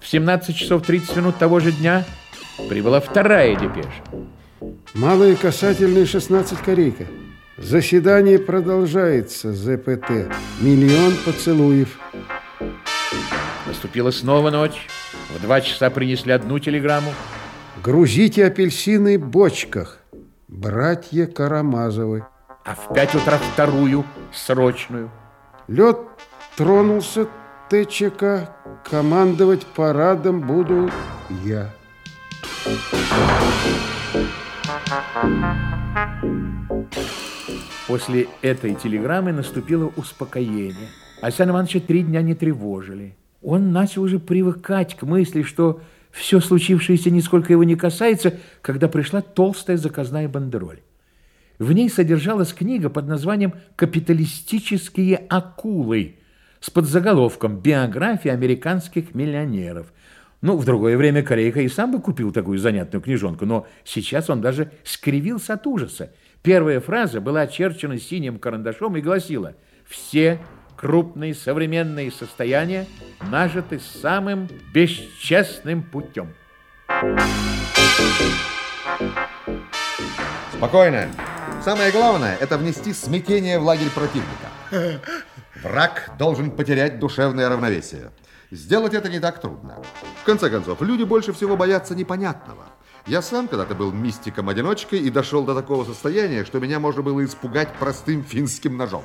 В 17 часов 30 минут того же дня прибыла вторая депеша. Малые касательные 16 корейка. Заседание продолжается, ЗПТ. Миллион поцелуев. Наступила снова ночь. В два часа принесли одну телеграмму. Грузите апельсины в бочках. Братья Карамазовы. А в пять утра вторую, срочную. Лед тронулся ТЧК. Командовать парадом буду я. После этой телеграммы наступило успокоение. Александра Ивановича три дня не тревожили. Он начал уже привыкать к мысли, что все случившееся нисколько его не касается, когда пришла толстая заказная бандероль. В ней содержалась книга под названием «Капиталистические акулы» с подзаголовком «Биография американских миллионеров». Ну, в другое время Корейка и сам бы купил такую занятную книжонку, но сейчас он даже скривился от ужаса. Первая фраза была очерчена синим карандашом и гласила «Все крупные современные состояния нажиты самым бесчестным путем». Спокойно. Самое главное – это внести смятение в лагерь противника. Враг должен потерять душевное равновесие. Сделать это не так трудно. В конце концов, люди больше всего боятся непонятного. Я сам когда-то был мистиком-одиночкой и дошел до такого состояния, что меня можно было испугать простым финским ножом.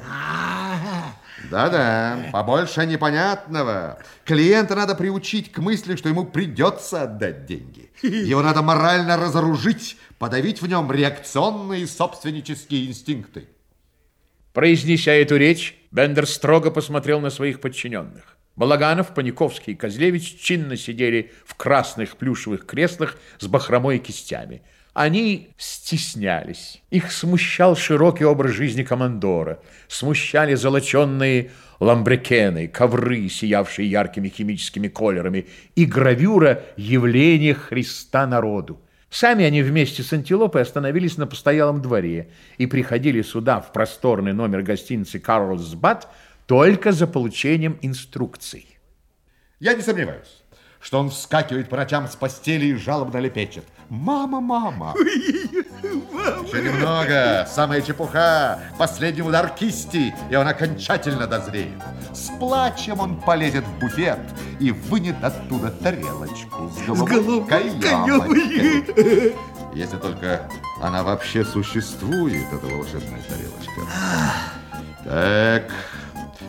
Да-да, побольше непонятного. Клиента надо приучить к мысли, что ему придется отдать деньги. Его надо морально разоружить, подавить в нем реакционные собственнические инстинкты. Произнеся эту речь, Бендер строго посмотрел на своих подчиненных. Балаганов, Паниковский и Козлевич чинно сидели в красных плюшевых креслах с бахромой и кистями. Они стеснялись. Их смущал широкий образ жизни командора. Смущали золоченные ламбрекены, ковры, сиявшие яркими химическими колерами, и гравюра явления Христа народу. Сами они вместе с антилопой остановились на постоялом дворе и приходили сюда, в просторный номер гостиницы «Карлсбад», только за получением инструкций. Я не сомневаюсь, что он вскакивает по ночам с постели и жалобно лепечет. Мама, мама. Еще немного, самая чепуха, последний удар кисти, и он окончательно дозреет. С плачем он полезет в буфет и вынет оттуда тарелочку с головой. Если только она вообще существует, эта волшебная тарелочка. Так,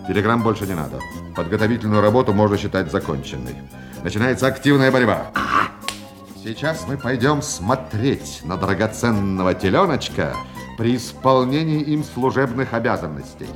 телеграмм больше не надо. Подготовительную работу можно считать законченной. Начинается активная борьба. Сейчас мы пойдем смотреть на драгоценного теленочка при исполнении им служебных обязанностей.